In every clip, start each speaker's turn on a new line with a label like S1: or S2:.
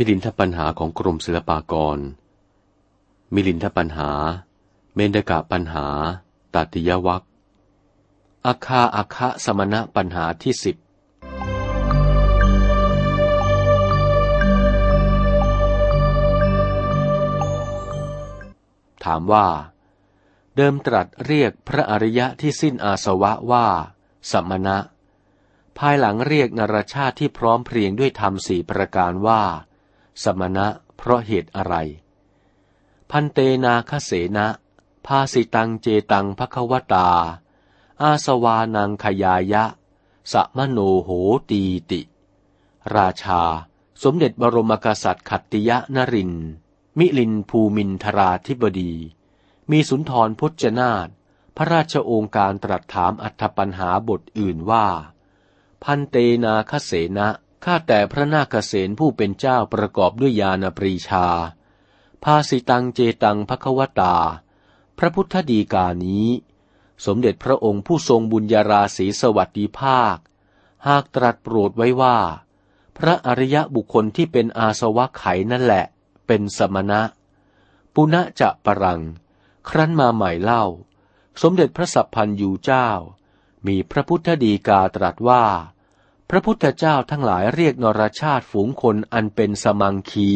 S1: มิลินทปัญหาของกรมศิลปากร มิลินทปัญหา เมนดกะปัญหา ตัติยวัคอาคาอาคะสมณะปัญหาที่สิบถามว่า เดิมตรัสเรียกพระอริยะที่สิ้นอาสวะว่า สมณะ ภายหลังเรียกนรชาติที่พร้อมเพรียงด้วยธรรมสี่ประการว่า สมณะ เพราะเหตุอะไร พันเตนาคเสนะภาสิตังเจตังภควตา อาสวานังขยายะสะมโนโหตีติ ราชา สมเด็จบรมกษัตริย์ขัตติยะนริน มิลินภูมินทราธิบดี มีสุนทรพจนาตพระราชโองการตรัสถามอัธปัญหาบทอื่นว่า พันเตนาคเสนะ ข้าแต่พระนาคเษนผู้เป็นเจ้าประกอบด้วยญาณปรีชา ภาสิตังเจตังภควตา พระพุทธดีกานี้ สมเด็จพระองค์ผู้ทรงบุญญาราศีสวัสดีภาค หากตรัสโปรดไว้ว่า พระอริยะบุคคลที่เป็นอาสวะไขนั่นแหละ เป็นสมณะ ปุณะจะปรัง ครั้นมาใหม่เล่า สมเด็จพระสัพพันยูเจ้า มีพระพุทธดีกาตรัสว่า พระพุทธเจ้าทั้งหลายเรียกนรชาติฝูงคนอันเป็นสมังคี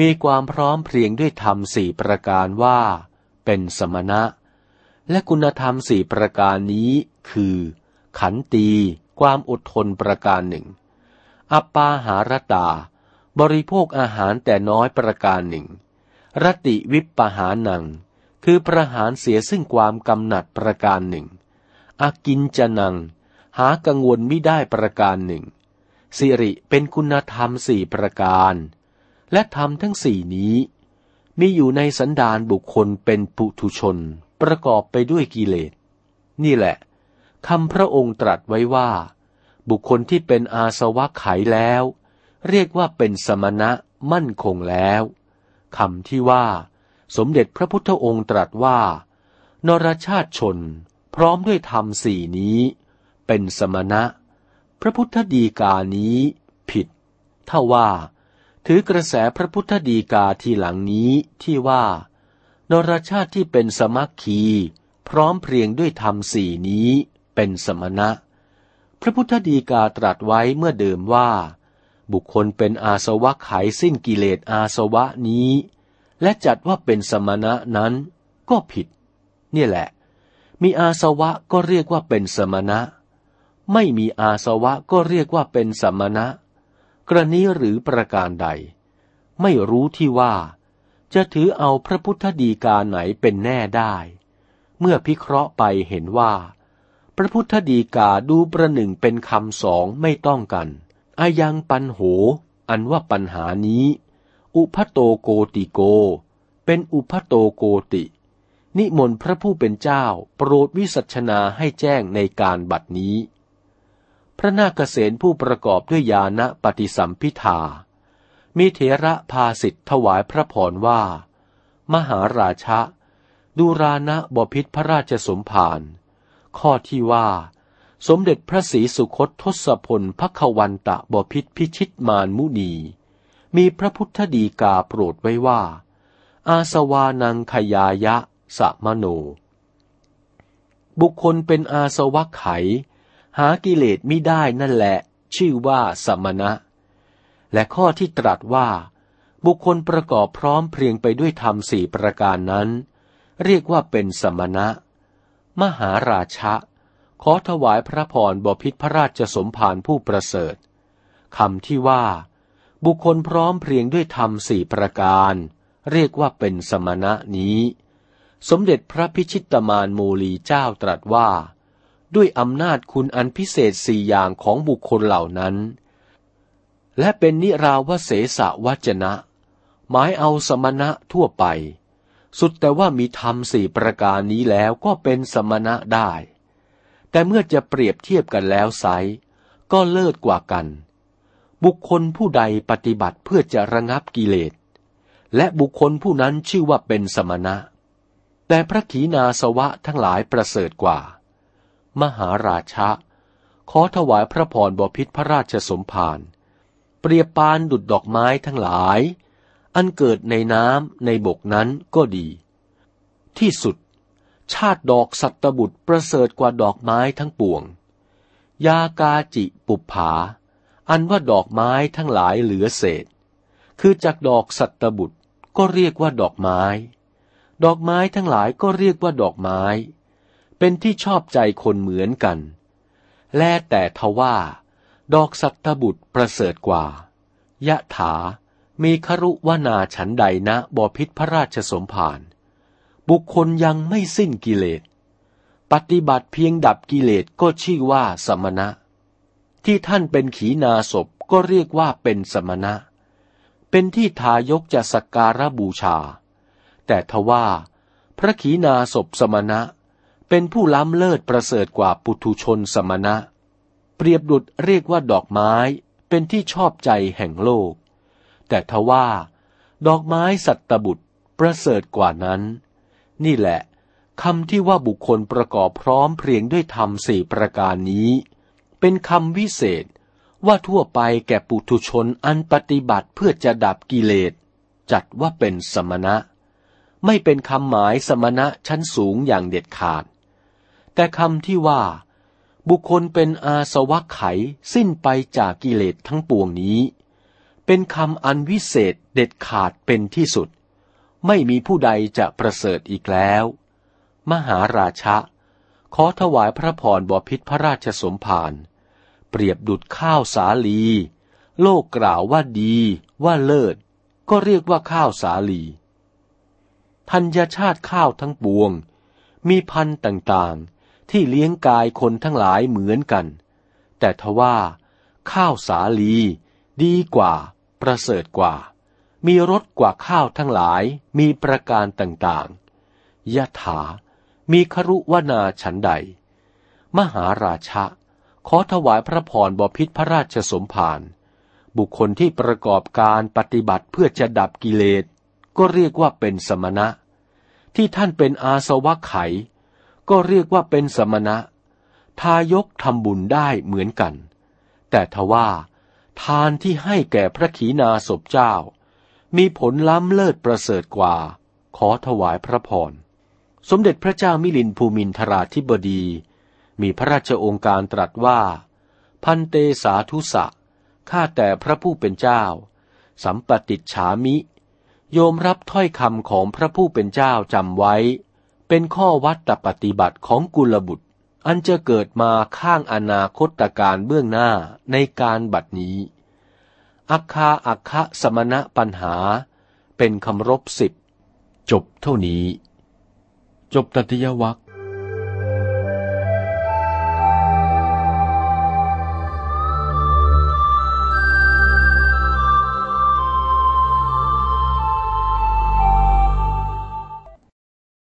S1: มีความพร้อมเพรียงด้วยธรรมสี่ประการว่า เป็นสมณะ และคุณธรรมสี่ประการนี้คือ ขันตี ความอดทนประการหนึ่ง อัปปาหารตา บริโภคอาหารแต่น้อยประการหนึ่ง รติวิปปหานัง คือประหารเสียซึ่งความกำหนัดประการหนึ่ง อากินจะนัง หากังวลไม่ได้ประการหนึ่ง สิริเป็นคุณธรรมสี่ประการ และธรรมทั้งสี่นี้ มีอยู่ในสันดานบุคคลเป็นปุถุชน ประกอบไปด้วยกิเลส นี่แหละคำพระองค์ตรัสไว้ว่า บุคคลที่เป็นอาสวะไขแล้ว เรียกว่าเป็นสมณะมั่นคงแล้วคำที่ว่า สมเด็จพระพุทธองค์ตรัสว่า นรชาติชน พร้อมด้วยธรรมสี่นี้ เป็นสมณะ พระพุทธดีกานี้ผิดถ้าว่า ถือกระแสพระพุทธดีกาทีหลังนี้ที่ว่านรชาติที่เป็นสมัคคี พร้อมเพรียงด้วยธรรมสี่นี้เป็นสมณะ พระพุทธดีกาตรัสไว้เมื่อเดิมว่า บุคคลเป็นอาสวะไขสิ้นกิเลสอาสวะนี้ และจัดว่าเป็นสมณะนั้นก็ผิดเนี่ยแหละ มีอาสวะก็เรียกว่าเป็นสมณะ ไม่มีอาสวะก็เรียกว่าเป็นสมณะ กรณีหรือประการใด ไม่รู้ที่ว่า จะถือเอาพระพุทธดีกาไหนเป็นแน่ได้ เมื่อพิเคราะห์ไปเห็นว่า พระพุทธดีกาดูประหนึ่งเป็นคำสองไม่ต้องกันอายังปันโห อันว่าปัญหานี้ อุพโตโกติโก เป็นอุพโตโกติ นิมนต์พระผู้เป็นเจ้าโปรดวิสัชนาให้แจ้งในการบัดนี้ พระนาคเษนผู้ประกอบด้วยญาณปฏิสัมพิทามีเถระพาสิทธถวายพระพรว่า มหาราชะ ดูรานะบพิษพระราชสมภาร ข้อที่ว่า สมเด็จพระศรีสุคตทศพลพระขวันตะบพิษพิชิตมานมุนี มีพระพุทธดีกาโปรดไว้ว่า อาสวานังขยายะสะมโน บุคคลเป็นอาสวะไข หากิเลสไม่ได้นั่นแหละ ชื่อว่าสมณะ และข้อที่ตรัสว่า บุคคลประกอบพร้อมเพรียงไปด้วยธรรมสี่ประการนั้น เรียกว่าเป็นสมณะ มหาราชะ ขอถวายพระพรบพิษพระราชสมภารผู้ประเสริฐคำที่ว่า บุคคลพร้อมเพรียงด้วยธรรมสี่ประการ เรียกว่าเป็นสมณะนี้ สมเด็จพระพิชิตมานมูลีเจ้าตรัสว่า ด้วยอำนาจคุณอันพิเศษสี่อย่างของบุคคลเหล่านั้น และเป็นนิราวเสสะวัจนะ หมายเอาสมณะทั่วไป สุดแต่ว่ามีธรรมสี่ประการนี้แล้วก็เป็นสมณะได้ แต่เมื่อจะเปรียบเทียบกันแล้วไซก็เลิศกว่ากัน บุคคลผู้ใดปฏิบัติเพื่อจะระงับกิเลส และบุคคลผู้นั้นชื่อว่าเป็นสมณะ แต่พระขีณาสวะทั้งหลายประเสริฐกว่า มหาราชะ ขอถวายพระพรบพิษพระราชสมภารเปรียบปานดุดดอกไม้ทั้งหลาย อันเกิดในน้ำในบกนั้นก็ดี ที่สุด ชาติดอกสัตบุตรประเสริฐกว่าดอกไม้ทั้งปวง ยากาจิปุปผา อันว่าดอกไม้ทั้งหลายเหลือเศษ คือจากดอกสัตบุตรก็เรียกว่าดอกไม้ ดอกไม้ทั้งหลายก็เรียกว่าดอกไม้ เป็นที่ชอบใจคนเหมือนกัน แลแต่ทว่า ดอกสัตบุตรประเสริฐกว่า ยะถา มีครุวนาฉันใดนะบอพิษพระราชสมภาร บุคคลยังไม่สิ้นกิเลส ปฏิบัติเพียงดับกิเลสก็ชื่อว่าสมณะ ที่ท่านเป็นขีนาศพก็เรียกว่าเป็นสมณะ เป็นที่ทายกจะสักการะบูชา แต่ทว่า พระขีณาศพสมณะ เป็นผู้ล้ำเลิศประเสริฐกว่าปุถุชนสมณะ เปรียบดุดเรียกว่าดอกไม้เป็นที่ชอบใจแห่งโลก แต่ทว่า ดอกไม้สัตตบุตรประเสริฐกว่านั้น นี่แหละคำที่ว่าบุคคลประกอบพร้อมเพรียงด้วยธรรมสี่ประการนี้ เป็นคำวิเศษว่าทั่วไปแก่ปุถุชนอันปฏิบัติเพื่อจะดับกิเลส จัดว่าเป็นสมณะ ไม่เป็นคำหมายสมณะชั้นสูงอย่างเด็ดขาด แต่คำที่ว่า บุคคลเป็นอาสวะไขสิ้นไปจากกิเลสทั้งปวงนี้ เป็นคำอันวิเศษเด็ดขาดเป็นที่สุด ไม่มีผู้ใดจะประเสริฐอีกแล้ว มหาราชะ ขอถวายพระพรบพิษพระราชสมภารเปรียบดุดข้าวสาลี โลกกล่าวว่าดีว่าเลิศ ก็เรียกว่าข้าวสาลีธัญชาติข้าวทั้งปวง มีพันธุ์ต่าง ที่เลี้ยงกายคนทั้งหลายเหมือนกัน แต่ทว่า ข้าวสาลี ดีกว่า ประเสริฐกว่า มีรสกว่าข้าวทั้งหลายมีประการต่างๆยะถา มีครุวนาฉันใด มหาราชะ ขอถวายพระพรบพิษพระราชสมภารบุคคลที่ประกอบการปฏิบัติเพื่อจะดับกิเลส ก็เรียกว่าเป็นสมณะ ที่ท่านเป็นอาสวะไข ก็เรียกว่าเป็นสมณะ ทายกทำบุญได้เหมือนกัน แต่ทว่า ทานที่ให้แก่พระขีณาสพเจ้า มีผลล้ำเลิศประเสริฐกว่า ขอถวายพระพร สมเด็จพระเจ้ามิลินภูมินทราธิบดี มีพระราชองค์การตรัสว่า พันเตสาธุสะ ข้าแต่พระผู้เป็นเจ้า สัมปติฉามิ โยมรับถ้อยคำของพระผู้เป็นเจ้าจำไว้ เป็นข้อวัดตปฏิบัติของกุลบุตร อันจะเกิดมาข้างอนาคตการเบื้องหน้าในการบัดนี้ อัคคาอัคคะสมณะปัญหา เป็นคำรบสิบ จบเท่านี้ จบตติยวัค